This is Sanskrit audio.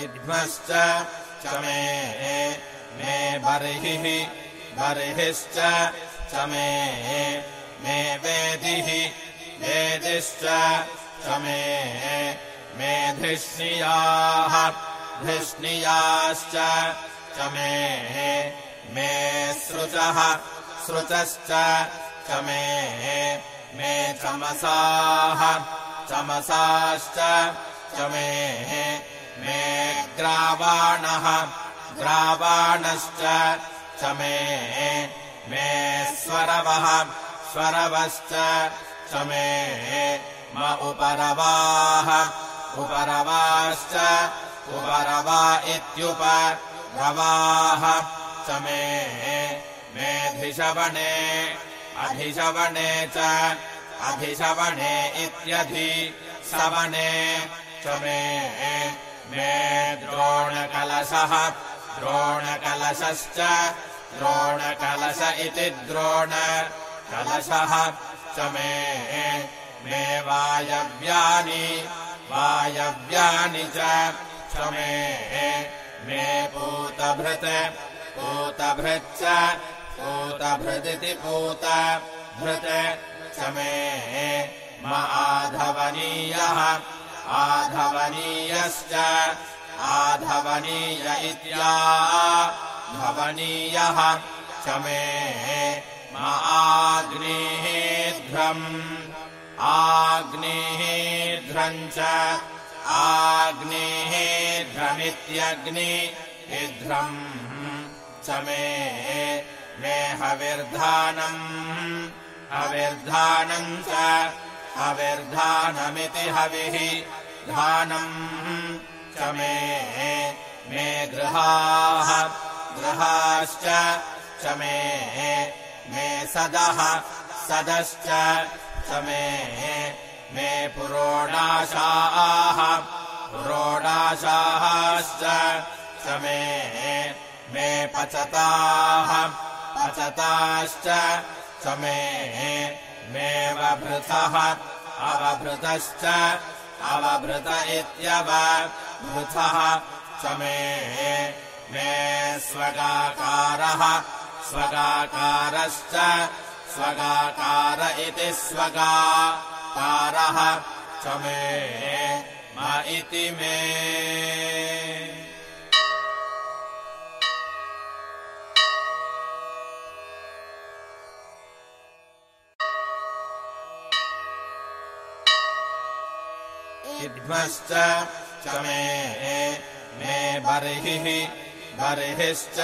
किद्मश्च च मे मे बर्हिः बर्हिश्च च मे मे वेदिः वेदिश्च च मे मेधिष्णियाः धिष्णियाश्च च मे मे सृजः सृजश्च च मे मे चमसाः चमसाश्च च मे मे ग्रावाणः ग्रावाणश्च च मे मे स्वरवः स्वरवश्च च मे म उपरवाः उपरवाश्च उपरवा इत्युपरवाः च मे मेधिशवणे अधिशवणे च अधिशवणे इत्यधि सवने च मे मे द्रोणकलशः। द्रोणकलशश्च द्रोणकलश इति द्रोणकलशः च मे मे वायव्यानि। वायव्यानि च मे मे पूतभृत्। पूतभृच्च पूतभृदिति पूतभृत्। मे म आधवनीयः आधवनीयश्च आधवनीय इत्या। धवनीयः च मे म आग्नेध्वम् आग्नेध्वम् च आग्नेध्वमित्यग्नि इध्रम् च मे हविर्धानम् हविर्धानम् च हविर्धानमिति हविः धानम् च मे मे गृहाः गृहाश्च च मे मे सदः सदश्च च मे मे पुरोडाशाः पुरोडाशाश्च च मे मे पचताः पचताश्च च मे मेवभृतः अवभृतश्च अवभृत इत्यवभृतः च मे मे स्वगाकारः स्वगाकारश्च स्वगाकार इति स्वगाकारः च मे म इति मे च मे मे बर्हिः बर्हिश्च